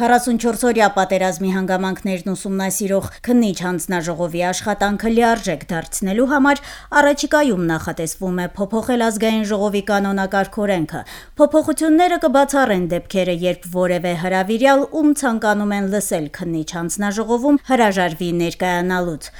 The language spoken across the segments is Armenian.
44-օրյա պատերազմի հանգամանքներն ուսումնասիրող քննիչ հանձնաժողովի աշխատանքը լիարժեք դարձնելու համար առաջիկայում նախատեսվում է փոփոխել ազգային ժողովի կանոնակարգ օրենքը։ Փոփոխությունները կբացառեն դեպքերը, երբ որևէ հրավիրյալ, ում ցանկանում են լսել քննիչ հանձնաժողովում, հրաժարվի ներկայանալուց։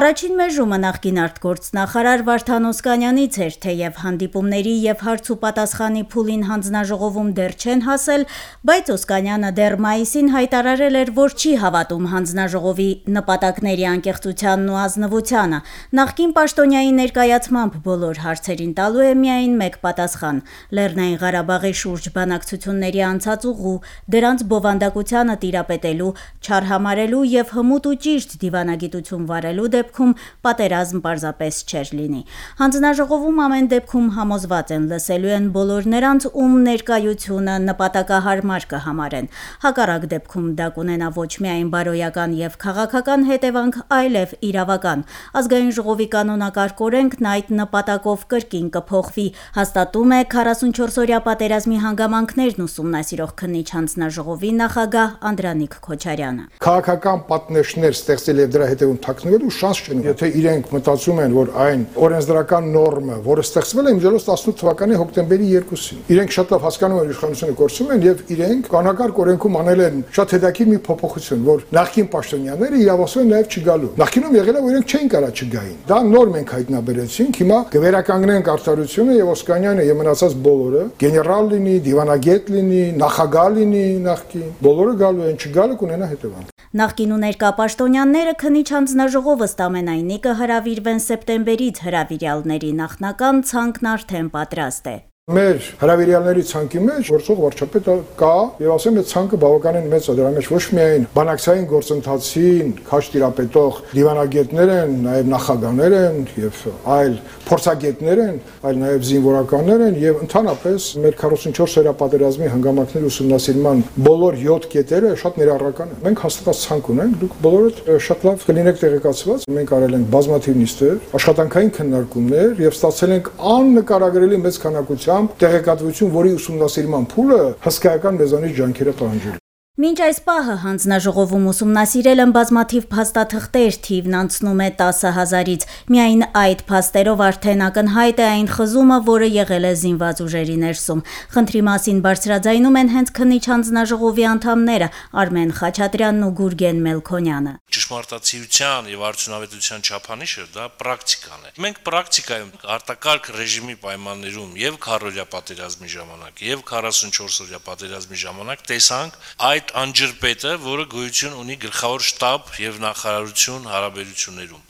Առաջին մեժումը նախկին արտգործնախարար Վարդան Օսկանյանից էր, թեև հանդիպումների եւ հարց ու պատասխանի փուլին հանձնաժողովում դեռ չեն հասել, բայց Օսկանյանը դեռ մայիս ամիսին հայտարարել էր, որ չի հավատում հանձնաժողովի նպատակների անկեղծությանն ու ազնվությանը։ Նախկին պաշտոնյայի ներկայացմամբ բոլոր հարցերին տալու է միայն մեկ պատասխան՝ Լեռնային Ղարաբաղի շուրջ բանակցությունների անցած ուղու, դրանց բովանդակությանը տիրապետելու, չարհամարելու եւ հմուտ ու ճիշտ դիվանագիտություն վարելու դեպքում պատերազմ պարզապես չէր լինի։ Հանձնաժողովում ամեն դեպքում համոզված են լսելու են բոլոր նրանց, ում ներկայությունը նպատակահարմար կհամարեն։ Հակառակ հակառակ դեպքում դա կունենա ոչ միայն բարոյական եւ քաղաքական հետևանք, այլև իրավական։ Ազգային ժողովի կանոնակարգ օրենքն այդ նպատակով կրկին կփոխվի, հաստատում է 44-օրյա պատերազմի հանգամանքներն ուսումնասիրող քննիչ հանձնաժողովի նախագահ Անդրանիկ Քոչարյանը։ Քաղաքական պատնեշներ ստեղծել եւ դրա հետևում թաքնվելու շանս չեն։ Եթե իրենք մտածում են, որ այն օրենսդրական նորմը, որը ստեղծվել է 2018 թվականի հոկտեմբերի 2-ին, իրենք շատ լավ հասկանում են իշխանությունը գործում են եւ իրենք կանոնակարգ օրենքում անել են շատ հետաքրքիր մի փոփոխություն, որ նախկին պաշտոնյաները իրավասու են նաև չգալու։ Նախկինում եղել է, որ իրենք չէին կարա չգային։ Դա նոր մենք հայտնաբերեցինք, հիմա կվերականգնենք արտարությունը եւ Օսկանյանը եւ մնացած բոլորը, գեներալ լինի, դիվանագետ լինի, նախագահ լինի նախկին, բոլորը գալու են, չգալը կունենա հետևանք։ Նախկին ու ներկա պաշտոնյաները քնիչ հանձնաժողովը ստամենայնի կհրավիրվեն սեպտեմբերից հրավիրյալների նախնական ցանկն արդեն պատրաստ է։ Մեր հրավիրյալների ցանկի մեջ գործող վարչապետը կա եւ ասեմ այդ ցանկը բավականին մեծ է դրա մեջ ոչ միայն բանակցային գործընթացին քաշ տիրապետող դիվանագետներ են, նաեւ նախագահներ են եւ այլ փորձագետներ են, այլ նաեւ զինվորականներ են եւ ընդհանրապես մեր 44 օրյա պատերազմի հանգամանքների ուսումնասիրման բոլոր 7 կետերը շատ ներառական են։ Մենք հաստատած ցանկ ունենք, դուք բոլորդ շատ լավ կլինեք տեղեկացված։ Մենք արել ենք բազմաթիվ նիստեր, աշխատանքային քննարկումներ եւ ստացել ենք աննկարագրելի մեծ քանակությամբ անգամ տեղեկատվություն, որի ուսումնասիրման փուլը հսկայական մեզանից ջանքեր է պահանջել։ Մինչ այս պահը հանձնաժողովում ուսումնասիրել են բազմաթիվ փաստաթղթեր, թիվն անցնում է 10000-ից։ Միայն այդ փաստերով արդեն ակնհայտ է այն խզումը, որը եղել է զինված ուժերի ներսում։ Խնդրի մասին բարձրաձայնում են հենց քնիչ հանձնաժողովի անդամները Արմեն Խաչատրյանն ու Գուրգեն Մելքոնյանը։ Ճշմարտացիության եւ արդյունավետության չափանիշը դա պրակտիկան է։ Մենք պրակտիկայում արտակարգ ռեժիմի պայմաններում եւ քարորյա պատերազմի ժամանակ եւ 44 օրյա պատերազմի ժամանակ տեսանք այդ այդ անջրպետը, որը գոյություն ունի գլխավոր շտաբ եւ նախարարություն հարաբերություններում,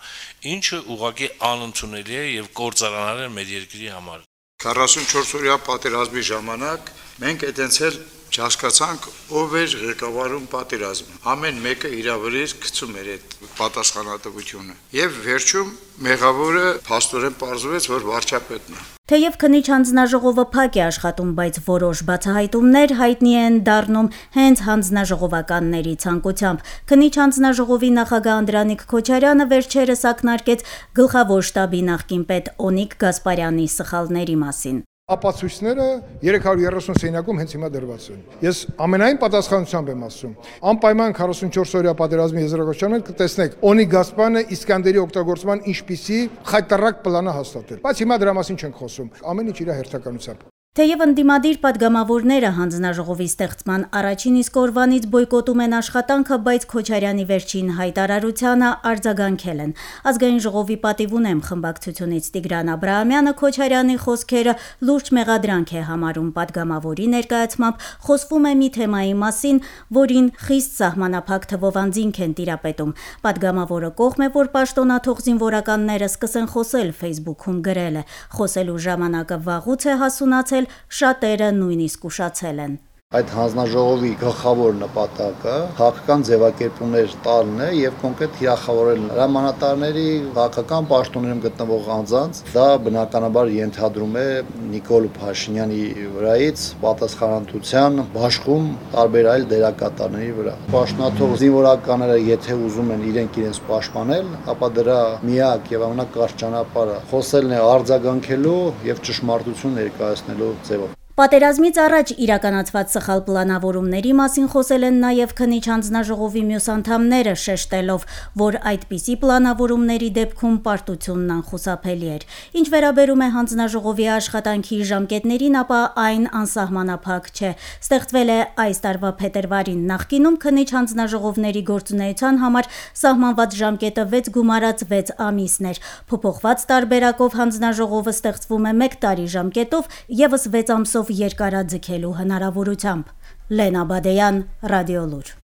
ինչը ուղղակի անընդունելի է եւ կործանարար է մեր երկրի համար։ 44 օրյա պատերազմի ժամանակ մենք այդենցել չհասկացանք ով էր ղեկավարում պատերազմը։ Ամեն մեկը իր վրեր գցում էր այդ պատասխանատվությունը։ Եվ վերջում մեղավորը փաստորեն պարզվեց, որ վարչապետն է։ Թեև քնիչ հանձնաժողովը փակ է աշխատում, բայց որոշ բացահայտումներ հայտնի են դառնում հենց հանձնաժողովականների ցանկությամբ։ Քնիչ հանձնաժողովի նախագահ Անդրանիկ Քոչարյանը վերջերս ակնարկեց գլխավոր շտաբի նախկին պետ Օնիկ Գասպարյանի սխալների մասին ապացույցները 330 սենյակում հենց հիմա դրված են։ Ես ամենայն պատասխանությամբ եմ ասում։ Անպայման 44 օրյա պատերազմի եզրակացության կտեսնեք Օնի Գասպանը Իսկանդերի օգտագործման ինչպիսի խայտարակ պլանը հաստատել։ Բայց հիմա դրա մասին չենք խոսում։ Ամեն ինչ իր հերթականությամբ։ Թեև ընդդիմադիր падգամավորները հանձնաժողովի ստեղծման առաջին իսկ օրվանից բոյկոտում են աշխատանքը, բայց Քոչարյանի վերջին հայտարարությանը արձագանքել են։ Ազգային ժողովի պատիվ ունեմ խմբակցությունից Տիգրան Աբրահամյանը Քոչարյանի խոսքերը լուրջ մեղադրանք է համարում падգամավորի ներկայացմամբ, խոսվում է մի թեմայի մասին, որին խիստ սահմանափակ թվով անձինք են տիրապետում։ Падգամավորը կողմ է, որ պաշտոնաթող զինվորականները սկսեն խոսել Facebook-ում գրել է։ Խոսելու ժամանակը վաղուց է հասունացել ստացել, շատերը նույնիսկ ուշացել են։ Այդ հանձնաժողովի գլխավոր նպատակը քաղաքական ձևակերպումներ տալն է եւ կոնկրետ հիրախավորել հրամանատարների քաղաքական պաշտոններում գտնվող անձանց դա բնականաբար ենթադրում է Նիկոլ Փաշինյանի վրայից պատասխանատվության բաշխում տարբեր այլ դերակատարների վրա։ Պաշտոնաթող զինվորականները եթե ուզում են իրենք իրենց պաշտպանել, ապա դրա միակ եւ ամենակարճ ճանապարհը խոսելն է արձագանքելու եւ ճշմարտություն ներկայացնելու ձևով։ Պատերազմից առաջ իրականացված սխալ պլանավորումների մասին խոսել են նաև քնիչ հանձնաժողովի մյուս անդամները, շեշտելով, որ այդպիսի պլանավորումների դեպքում պարտությունն անխուսափելի էր։ Ինչ վերաբերում է հանձնաժողովի աշխատանքի ժամկետներին, ապա այն անսահմանափակ չէ։ Ստեղծվել է այս տարվա փետրվարին։ Նախկինում քնիչ հանձնաժողովների գործունեության համար սահմանված ժամկետը 6 գումարած 6 ամիսներ։ Փոփոխված տարբերակով հանձնաժողովը ստեղծվում է 1 տարի ժամկետով եւս 6 ամսով երկարաձգելու հնարավորությամբ։ Լենա Բադեյան, Ռադիոլուր։